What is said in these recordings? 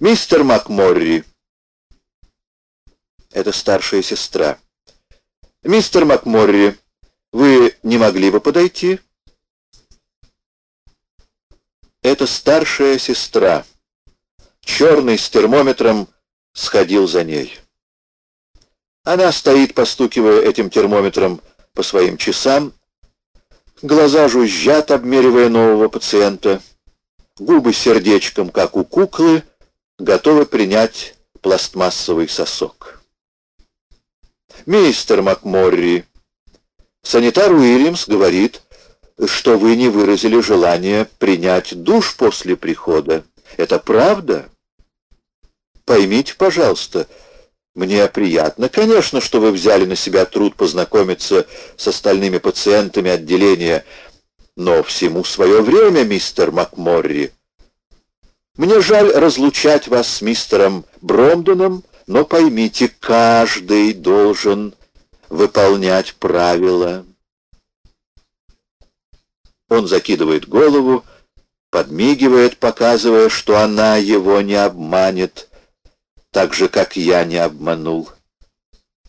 Мистер МакМорри. Это старшая сестра. Мистер МакМорри, вы не могли бы подойти? Это старшая сестра. Черный с термометром сходил за ней. Она стоит, постукивая этим термометром по своим часам, глаза жужжат, обмеривая нового пациента, губы сердечком, как у куклы, готовы принять пластмассовый сосок. «Мистер МакМорри, санитар Уильямс говорит, что вы не выразили желание принять душ после прихода. Это правда? Поймите, пожалуйста, мне приятно, конечно, что вы взяли на себя труд познакомиться с остальными пациентами отделения, но всему свое время, мистер МакМорри. Мне жаль разлучать вас с мистером Бромденом, но поймите, каждый должен выполнять правила. Он закидывает голову, подмигивает, показывая, что она его не обманет, так же, как я не обманул.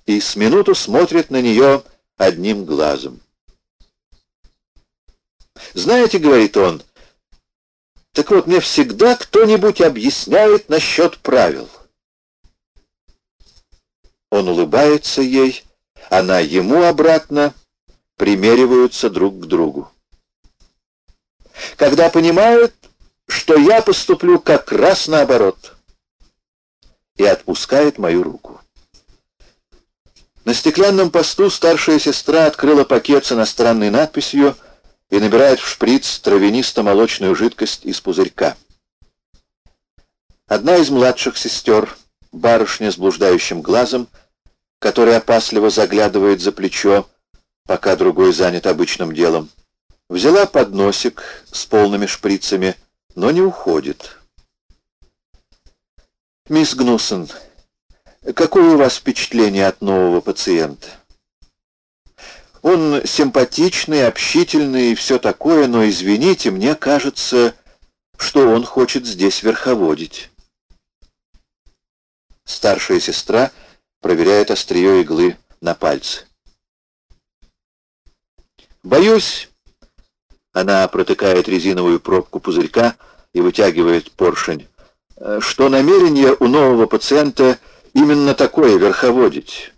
И с минуту смотрит на нее одним глазом. «Знаете, — говорит он, — так вот мне всегда кто-нибудь объясняет насчет правил». Он улыбается ей, она ему обратно, примериваются друг к другу когда понимают, что я поступлю как раз наоборот, и отпускает мою руку. На стеклянном посту старшая сестра открыла пакет с иностранной надписью и набирает в шприц травянисто-молочную жидкость из пузырька. Одна из младших сестер, барышня с блуждающим глазом, которая опасливо заглядывает за плечо, пока другой занят обычным делом, Взяла подносик с полными шприцами, но не уходит. «Мисс Гнусон, какое у вас впечатление от нового пациента?» «Он симпатичный, общительный и все такое, но, извините, мне кажется, что он хочет здесь верховодить». Старшая сестра проверяет острие иглы на пальце. «Боюсь, она протыкает резиновую пробку пузырька и вытягивает поршень. Э, что намерение у нового пациента именно такое — верховодить.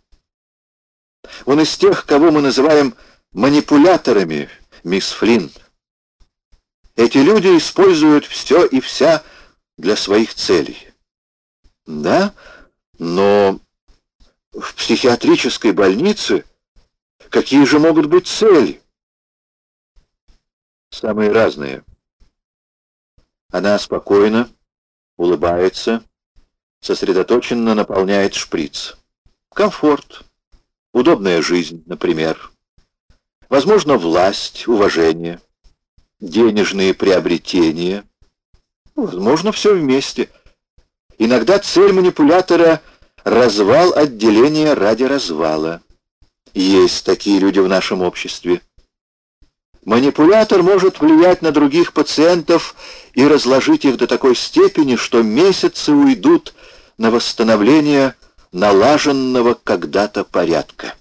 Он из тех, кого мы называем манипуляторами, мисс Флинн. Эти люди используют все и вся для своих целей. Да, но в психиатрической больнице какие же могут быть цели? самые разные. Она спокойно, улыбается, сосредоточенно наполняет шприц. Комфорт, удобная жизнь, например. Возможно, власть, уважение, денежные приобретения. Возможно, все вместе. Иногда цель манипулятора — развал отделения ради развала. Есть такие люди в нашем обществе. Манипулятор может влиять на других пациентов и разложить их до такой степени, что месяцы уйдут на восстановление налаженного когда-то порядка.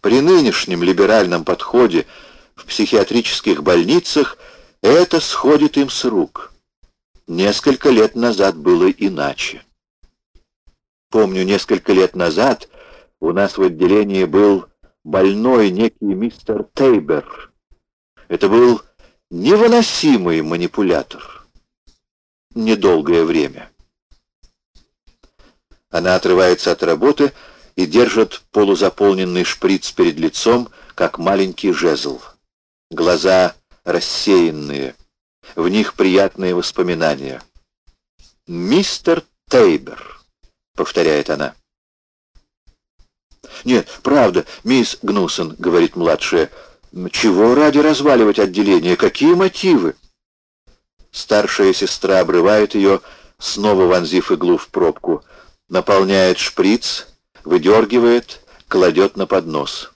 При нынешнем либеральном подходе в психиатрических больницах это сходит им с рук. Несколько лет назад было иначе. Помню, несколько лет назад у нас в отделении был больной некий мистер Тейбер, это был невыносимый манипулятор. Недолгое время. Она отрывается от работы и держит полузаполненный шприц перед лицом, как маленький жезл. Глаза рассеянные, в них приятные воспоминания. «Мистер Тейбер», — повторяет она. «Нет, правда, мисс Гнусон», — говорит младшая, — чего ради разваливать отделение? Какие мотивы? Старшая сестра обрывает ее, снова вонзив иглу в пробку, наполняет шприц, выдергивает, кладет на поднос.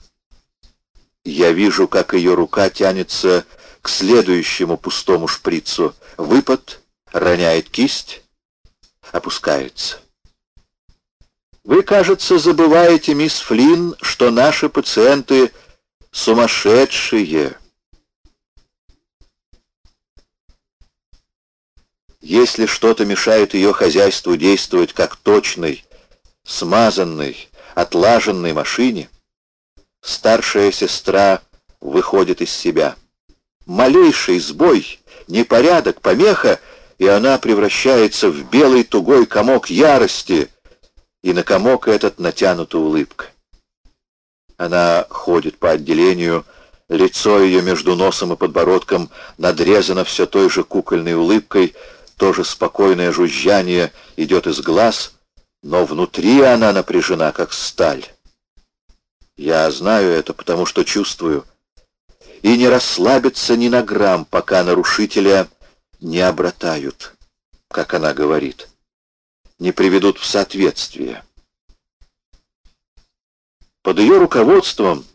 Я вижу, как ее рука тянется к следующему пустому шприцу. Выпад, роняет кисть, опускается. Вы, кажется, забываете, мисс Флинн, что наши пациенты сумасшедшие. Если что-то мешает ее хозяйству действовать как точной, смазанной, отлаженной машине, старшая сестра выходит из себя. Малейший сбой, непорядок, помеха, и она превращается в белый тугой комок ярости, и на комок этот натянута улыбка. Она ходит по отделению, лицо ее между носом и подбородком надрезано все той же кукольной улыбкой, тоже спокойное жужжание идет из глаз, но внутри она напряжена, как сталь. Я знаю это, потому что чувствую. И не расслабится ни на грамм, пока нарушителя не обратают, как она говорит, не приведут в соответствие. Под ее руководством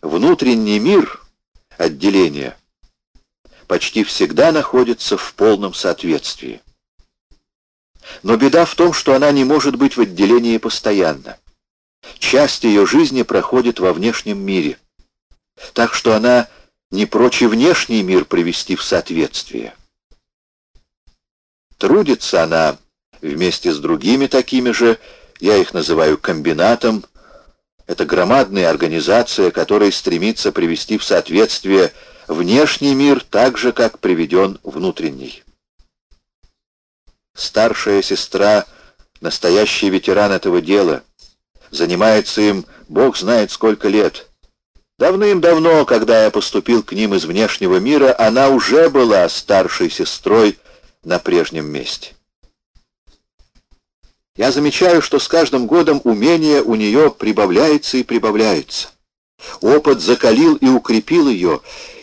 внутренний мир отделения почти всегда находится в полном соответствии. Но беда в том, что она не может быть в отделении постоянно. Часть ее жизни проходит во внешнем мире, так что она не прочь внешний мир привести в соответствие. Трудится она вместе с другими такими же, я их называю комбинатом, это громадная организация, которая стремится привести в соответствие внешний мир так же, как приведен внутренний. Старшая сестра — настоящий ветеран этого дела. Занимается им бог знает сколько лет. Давным-давно, когда я поступил к ним из внешнего мира, она уже была старшей сестрой на прежнем месте. Я замечаю, что с каждым годом умение у нее прибавляется и прибавляется. Опыт закалил и укрепил ее,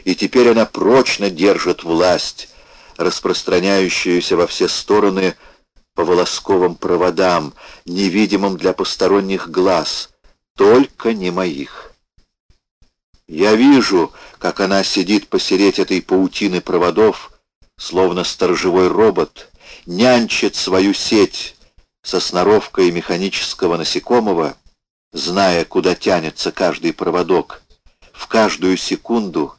и теперь она прочно держит власть, распространяющуюся во все стороны по волосковым проводам, невидимым для посторонних глаз, только не моих. Я вижу, как она сидит посереть этой паутины проводов, словно сторожевой робот, нянчит свою сеть, со сноровкой механического насекомого, зная, куда тянется каждый проводок, в каждую секунду,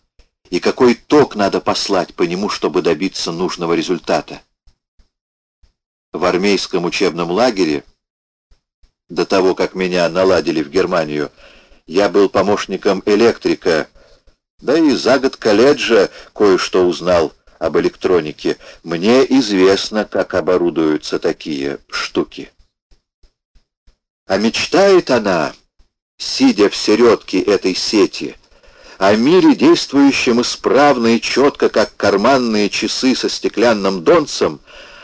и какой ток надо послать по нему, чтобы добиться нужного результата. В армейском учебном лагере, до того, как меня наладили в Германию, я был помощником электрика, да и за год колледжа кое-что узнал об электронике. Мне известно, как оборудуются такие штуки. А мечтает она, сидя в середке этой сети, о мире, действующем исправно и четко, как карманные часы со стеклянным донцем,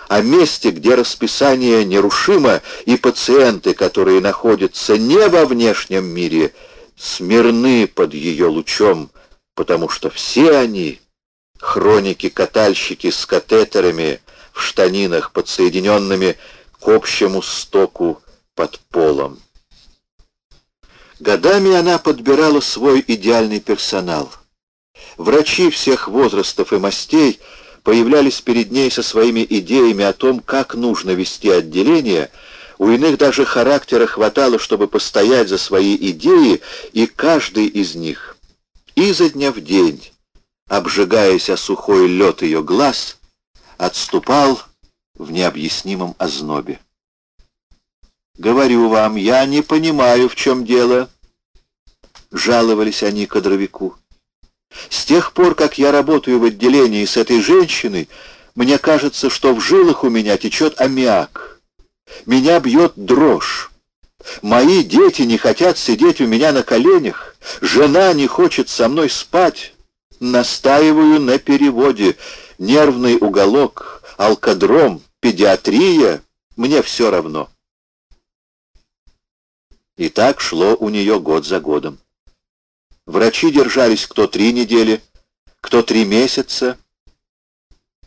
о месте, где расписание нерушимо, и пациенты, которые находятся не во внешнем мире, смирны под ее лучом, потому что все они — хроники-катальщики с катетерами в штанинах, подсоединенными к общему стоку под полом. Годами она подбирала свой идеальный персонал. Врачи всех возрастов и мастей появлялись перед ней со своими идеями о том, как нужно вести отделение, у иных даже характера хватало, чтобы постоять за свои идеи, и каждый из них изо дня в день обжигаясь о сухой лед ее глаз, отступал в необъяснимом ознобе. «Говорю вам, я не понимаю, в чем дело», — жаловались они кадровику. «С тех пор, как я работаю в отделении с этой женщиной, мне кажется, что в жилах у меня течет аммиак. Меня бьет дрожь. Мои дети не хотят сидеть у меня на коленях, жена не хочет со мной спать». Настаиваю на переводе. Нервный уголок, алкодром, педиатрия — мне все равно. И так шло у нее год за годом. Врачи держались кто три недели, кто три месяца.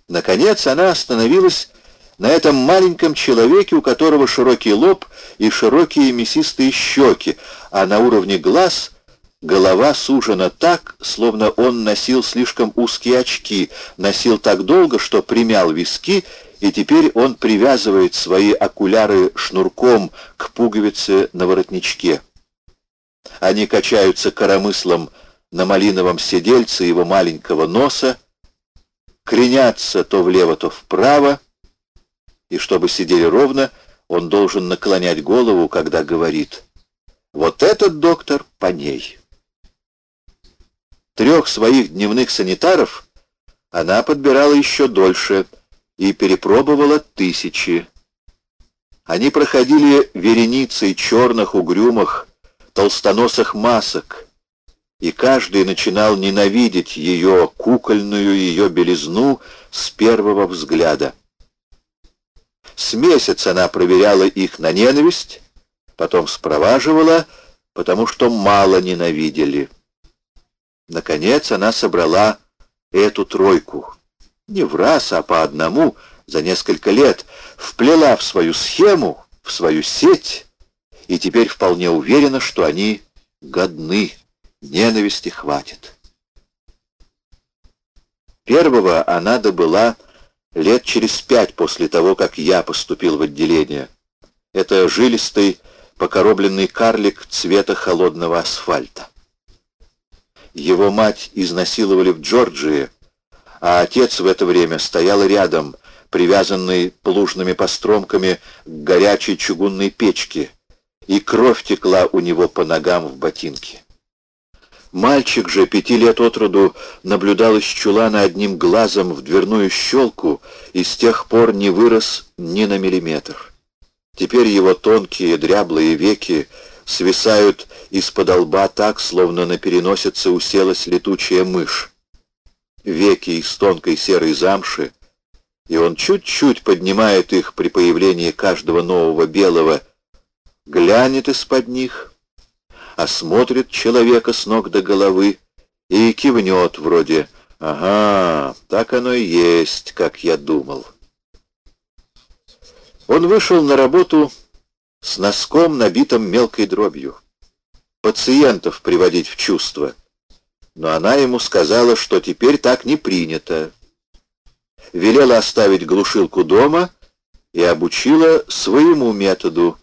Наконец она остановилась на этом маленьком человеке, у которого широкий лоб и широкие мясистые щеки, а на уровне глаз — Голова сужена так, словно он носил слишком узкие очки, носил так долго, что примял виски и теперь он привязывает свои окуляры шнурком к пуговице на воротничке. Они качаются коромыслом на малиновом седельце его маленького носа, кренятся то влево, то вправо, и чтобы сидели ровно, он должен наклонять голову, когда говорит «Вот этот доктор по ней». Трех своих дневных санитаров она подбирала еще дольше и перепробовала тысячи. Они проходили вереницей черных, угрюмых, толстоносых масок, и каждый начинал ненавидеть ее кукольную, ее белизну с первого взгляда. С месяц она проверяла их на ненависть, потом спроваживала, потому что мало ненавидели. Наконец она собрала эту тройку. Не в раз, а по одному, за несколько лет, вплела в свою схему, в свою сеть, и теперь вполне уверена, что они годны, ненависти хватит. Первого она добыла лет через пять после того, как я поступил в отделение. Это жилистый, покоробленный карлик цвета холодного асфальта. Его мать изнасиловали в Джорджии, а отец в это время стоял рядом, привязанный плужными постромками к горячей чугунной печке, и кровь текла у него по ногам в ботинке. Мальчик же пяти лет от роду наблюдал из чулана одним глазом в дверную щелку и с тех пор не вырос ни на миллиметр. Теперь его тонкие дряблые веки свисают из-под лба так, словно на переносице уселась летучая мышь. Веки из тонкой серой замши, и он чуть-чуть поднимает их при появлении каждого нового белого, глянет из-под них, осмотрит человека с ног до головы и кивнет вроде «Ага, так оно и есть, как я думал». Он вышел на работу с носком, набитым мелкой дробью. Пациентов приводить в чувство. Но она ему сказала, что теперь так не принято. Велела оставить глушилку дома и обучила своему методу.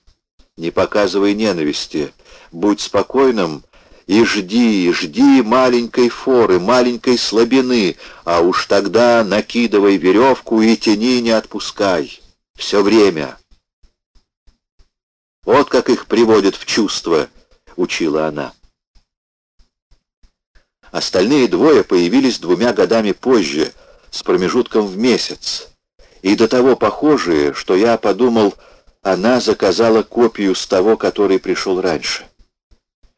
Не показывай ненависти, будь спокойным и жди, жди маленькой форы, маленькой слабины, а уж тогда накидывай веревку и тяни не отпускай. Все время. Вот как их приводят в чувство, учила она. Остальные двое появились двумя годами позже, с промежутком в месяц, и до того похожие, что я подумал, она заказала копию с того, который пришел раньше.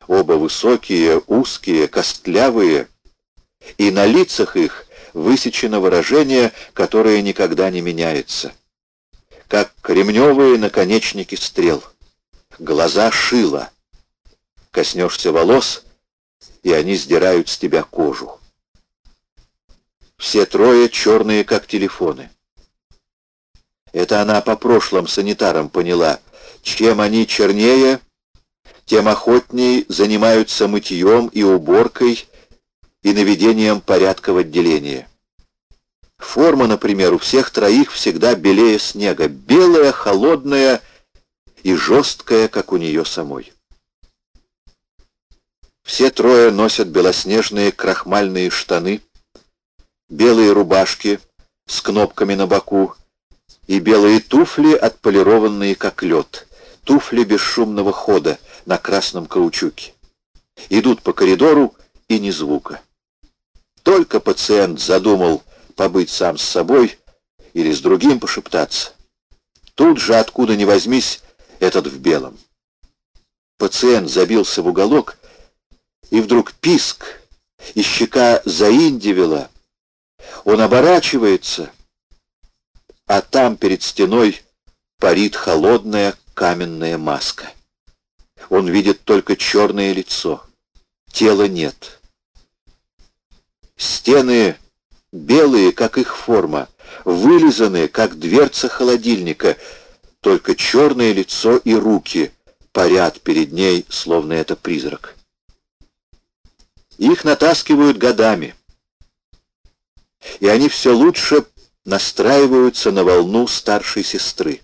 Оба высокие, узкие, костлявые, и на лицах их высечено выражение, которое никогда не меняется, как кремневые наконечники стрел глаза шила. Коснешься волос, и они сдирают с тебя кожу. Все трое черные, как телефоны. Это она по прошлым санитарам поняла. Чем они чернее, тем охотней занимаются мытьем и уборкой и наведением порядка в отделении. Форма, например, у всех троих всегда белее снега, белая, холодная и жесткая, как у нее самой. Все трое носят белоснежные крахмальные штаны, белые рубашки с кнопками на боку и белые туфли, отполированные как лед, туфли бесшумного хода на красном каучуке. Идут по коридору и ни звука. Только пациент задумал побыть сам с собой или с другим пошептаться. Тут же, откуда ни возьмись, этот в белом. Пациент забился в уголок, и вдруг писк, и щека заиндивела. Он оборачивается, а там перед стеной парит холодная каменная маска. Он видит только черное лицо, тела нет. Стены белые, как их форма, вылизанные, как дверца холодильника — только черное лицо и руки парят перед ней, словно это призрак. Их натаскивают годами, и они все лучше настраиваются на волну старшей сестры.